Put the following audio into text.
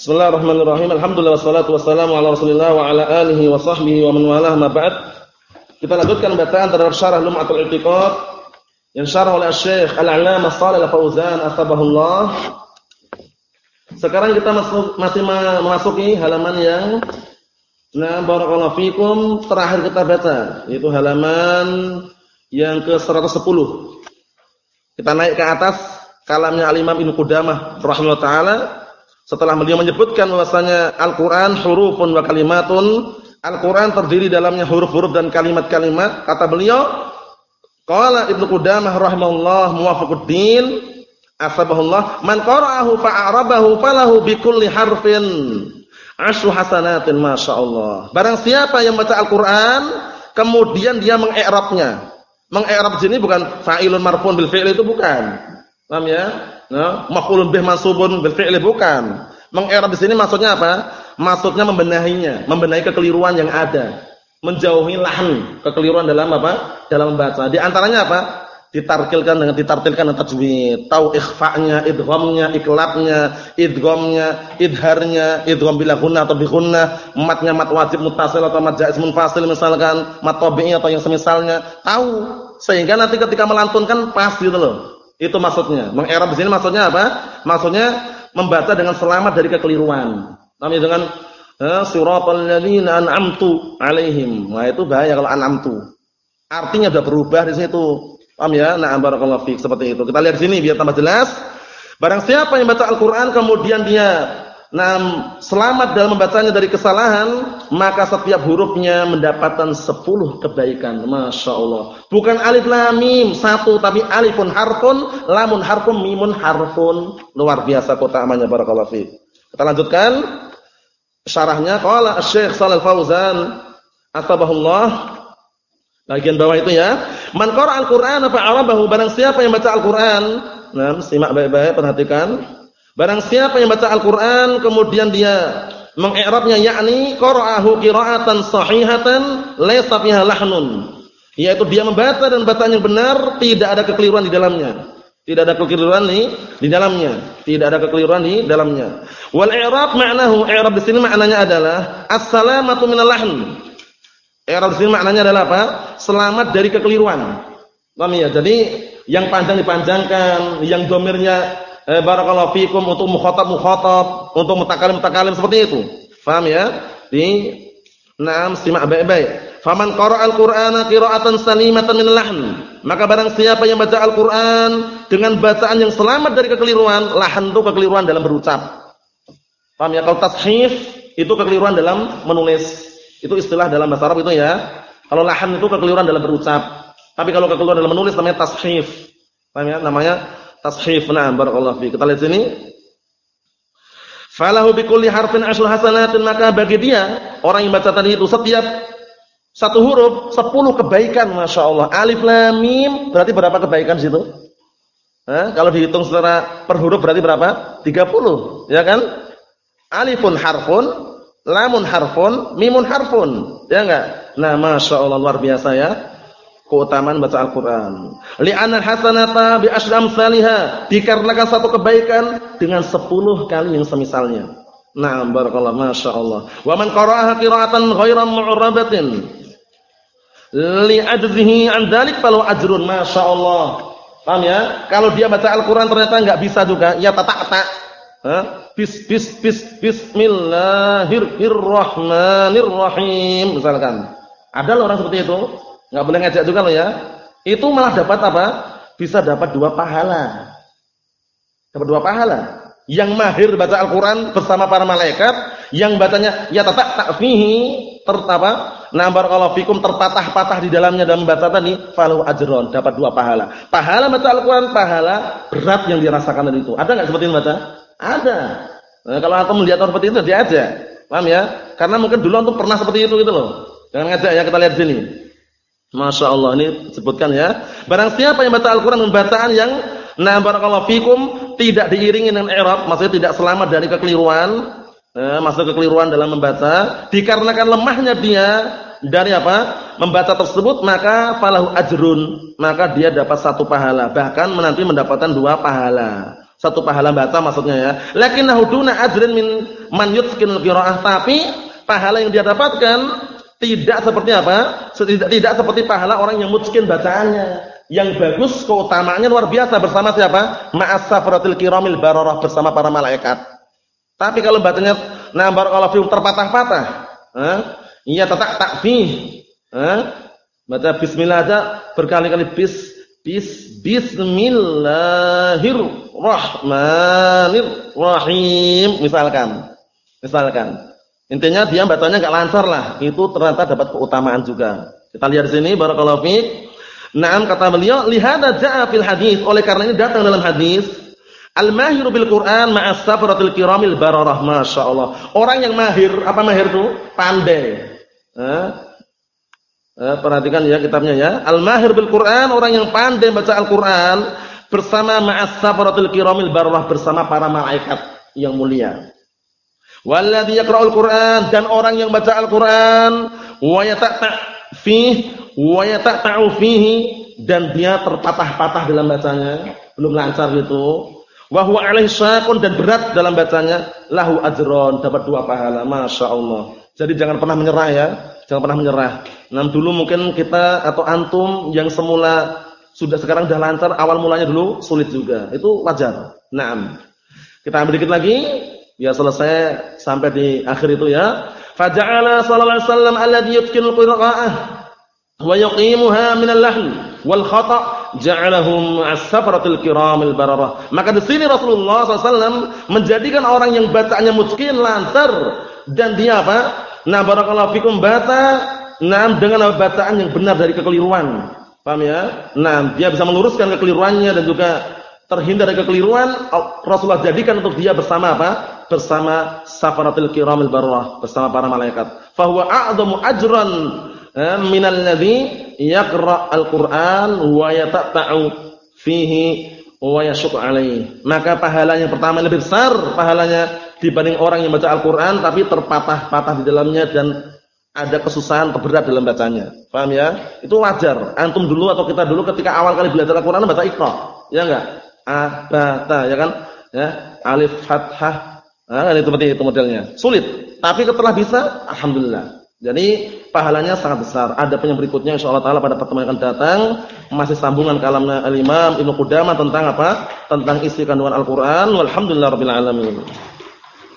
Bismillahirrahmanirrahim. Alhamdulillah wassalatu wassalamu ala Rasulillah wa ala alihi wa sahbihi wa man walah ma ba'd. Kita lanjutkan bacaan terhadap syarah Lum'atul I'tiqad yang syarah oleh Syekh Al-'Allamah Shalih Al-Fauzan asbahullah. Sekarang kita masuk, masih memasuki halaman yang Nah, barakallahu fikum terakhir kita baca yaitu halaman yang ke-110. Kita naik ke atas kalamnya Al-Imam Ibnu Qudamah rahimahullah taala setelah beliau menyebutkan bahwasanya Al-Qur'an hurufun wa kalimatun, Al-Qur'an terdiri dalamnya huruf-huruf dan kalimat-kalimat, kata beliau, qala Ibnu Qudamah rahimahullah muwafaquddin asbahullah man qara'ahu fa'arabahu falahu bikulli harfin asyru hasanatin masyaallah. Barang siapa yang baca Al-Qur'an kemudian dia mengi'rabnya. Mengi'rab sini bukan fa'ilun marfu'un bil fi'li itu bukan. Paham ya? Nah, maf'ulun bih mansubun bil fi'li bukan. Mengi'rab di sini maksudnya apa? Maksudnya membenahinya, membenahi kekeliruan yang ada, menjauhi lahan kekeliruan dalam apa? Dalam membaca. Di antaranya apa? Ditarkilkan dengan ditartilkan dengan tajwid, tahu ikhfa'nya, idghamnya, iklabnya, idghamnya, idharnya, idgham bila gunnah atau bi matnya mat wajib muttasil atau mat jaiz munfasil misalkan, mat tabi'i atau yang semisalnya, tahu sehingga nanti ketika melantunkan pas gitu loh. Itu maksudnya. Mengerab di sini maksudnya apa? Maksudnya membaca dengan selamat dari kekeliruan. Namanya dengan eh, siratal ladzina an'amtu alaihim. Nah, itu bahaya kalau an'amtu. Artinya sudah berubah di situ. Paham ya? Nah, barakallahu fik seperti itu. Kita lihat sini biar tambah jelas. Barang siapa yang baca Al-Qur'an kemudian dia Nah, selamat dalam membacanya dari kesalahan, maka setiap hurufnya mendapatkan sepuluh kebaikan. Masya Allah. Bukan alif lam mim satu, tapi alifun harfun, lamun harfun, mimun harfun. Luar biasa kota amannya barakallahu fi. Kita lanjutkan syarahnya. Qala Syekh Shalal Fauzan atabahullah bagian bawah itu ya. Man qara al-Qur'ana fa 'arabahu barang siapa yang baca Al-Qur'an. Nah, simak baik-baik, perhatikan. Barang siapa yang baca Al-Qur'an kemudian dia mengi'rabnya yakni qara'ahu qira'atan sahihatan laysa fiha lahnun. Yaitu dia membaca dan bacaan yang benar, tidak ada kekeliruan di dalamnya. Tidak ada kekeliruan di di dalamnya. Tidak ada kekeliruan di dalamnya. Wal i'rab ma'nahu i'rab di sini maknanya adalah as-salamatu minal lahn. I'rab di sini maknanya adalah apa? Selamat dari kekeliruan. Paham ya? Jadi yang panjang dipanjangkan, yang domirnya eh, barakallahu fikum untuk mukhatab mukhatab, untuk mutakalim mutakalim seperti itu. Faham ya? Di Naam simak baik-baik. Faman qara'al Qur'ana qira'atan salimatan min lahn. Maka barang siapa yang baca Al-Qur'an dengan bacaan yang selamat dari kekeliruan, lahan itu kekeliruan dalam berucap. Paham ya? Kalau tashif itu kekeliruan dalam menulis. Itu istilah dalam bahasa Arab itu ya. Kalau lahan itu kekeliruan dalam berucap. Tapi kalau kekeliruan dalam menulis namanya tashif. Paham ya? Namanya tashif. Nah, barakallahu fi. Kita lihat sini. Falahu bikulli harfin asyru hasanatin maka bagi dia orang yang baca tadi itu setiap satu huruf sepuluh kebaikan Masya Allah. Alif lam mim berarti berapa kebaikan situ? Hah? Kalau dihitung secara per huruf berarti berapa? 30, ya kan? Alifun harfun, lamun harfun, mimun harfun. Ya enggak? Nah, Masya Allah luar biasa ya keutamaan baca Al-Qur'an. Li'anna hasanata bi amsalha, dikarenakan satu kebaikan dengan 10 kali yang semisalnya. Na'am barakallahu masyaallah. Wa man qara'aha qira'atan ghairan mu'rabatin li'ajzihi an dzalik falahu ajrun masyaallah. Paham ya? Kalau dia baca Al-Qur'an ternyata enggak bisa juga, ya tatak-tak. Hah? Bis bis bis bismillahirrahmanirrahim misalkan. Ada orang seperti itu Enggak boleh ngajak juga loh ya. Itu malah dapat apa? Bisa dapat dua pahala. Dapat dua pahala. Yang mahir baca Al-Qur'an bersama para malaikat, yang bacanya ya tatak takfihi tertapa nambar kalau fikum terpatah-patah di dalamnya dalam baca tadi falu ajron dapat dua pahala. Pahala baca Al-Qur'an, pahala berat yang dirasakan dari itu. Ada enggak seperti itu baca? Ada. Nah, kalau antum melihat orang seperti itu dia aja. Paham ya? Karena mungkin dulu antum pernah seperti itu gitu loh. Jangan ngajak ya kita lihat sini. Masya Allah ini sebutkan ya. Barang siapa yang baca Al-Quran dengan bacaan yang nah barakallahu fikum tidak diiringi dengan i'rab, maksudnya tidak selamat dari kekeliruan, eh, kekeliruan dalam membaca, dikarenakan lemahnya dia dari apa? Membaca tersebut maka falahu ajrun, maka dia dapat satu pahala, bahkan menanti mendapatkan dua pahala. Satu pahala baca maksudnya ya. Lakinnahu duna ajrin min man yutqinul tapi pahala yang dia dapatkan tidak seperti apa? Tidak, tidak seperti pahala orang yang mutqin bacaannya. Yang bagus keutamaannya luar biasa bersama siapa? Ma'as safaratil kiramil bararah bersama para malaikat. Tapi kalau bacanya nah barakallahu fikum terpatah-patah, Iya tetap takfih. Baca bismillah aja berkali-kali bis bis bismillahirrahmanirrahim misalkan. Misalkan. Intinya dia bacanya enggak lancar lah. Itu ternyata dapat keutamaan juga. Kita lihat di sini barakallahu fiik. Naam kata beliau, lihada ja'a fil hadis. Oleh karena ini datang dalam hadis, al-mahir bil Quran ma'as safaratil kiramil bararah. Masyaallah. Orang yang mahir, apa mahir itu? Pandai. Eh? Eh, perhatikan ya kitabnya ya. Al-mahir bil Quran, orang yang pandai baca Al-Quran bersama ma'as safaratil kiramil bararah bersama para malaikat yang mulia. Walladhi yaqra'ul Qur'an dan orang yang baca Al-Qur'an wa yata'ta wa yata'ta'u fihi dan dia terpatah-patah dalam bacanya, belum lancar gitu. Wa huwa alaihi dan berat dalam bacanya, lahu ajron, dapat dua pahala. Masyaallah. Jadi jangan pernah menyerah ya, jangan pernah menyerah. Nah, dulu mungkin kita atau antum yang semula sudah sekarang sudah lancar, awal mulanya dulu sulit juga. Itu wajar. Naam. Kita ambil dikit lagi. Ya selesai sampai di akhir itu ya. Faja'ala sallallahu alaihi wasallam alladhi yutqinul qira'ah wa yuqimuha min al-lahn wal khata' ja'alahum as-safaratil kiramil bararah. Maka di sini Rasulullah SAW menjadikan orang yang bacaannya mutqin lancar dan dia apa? Nah barakallahu fikum baca nah dengan bacaan yang benar dari kekeliruan. Paham ya? Nah, dia bisa meluruskan kekeliruannya dan juga terhindar dari kekeliruan. Rasulullah jadikan untuk dia bersama apa? Bersama safaratil kiramil barrah bersama para malaikat. Fahuwa a'dhamu ajran eh, minal ladzi yaqra al-Qur'an wa yatata'u fihi wa yashuk alaihi. Maka pahalanya pertama lebih besar pahalanya dibanding orang yang baca Al-Qur'an tapi terpatah-patah di dalamnya dan ada kesusahan terberat dalam bacanya. Paham ya? Itu wajar. Antum dulu atau kita dulu ketika awal kali belajar Al-Qur'an baca Iqra. Ya enggak? A, ba, ta, ya kan? Ya, alif, fathah, Nah, itu seperti itu modelnya. Sulit, tapi setelah bisa, alhamdulillah. Jadi pahalanya sangat besar. Ada yang berikutnya insyaallah taala pada pertemuan yang akan datang masih sambungan kalamnya Al-Imam Ibnu Qudamah tentang apa? Tentang isi kandungan Al-Qur'an. Walhamdulillahirabbil alamin.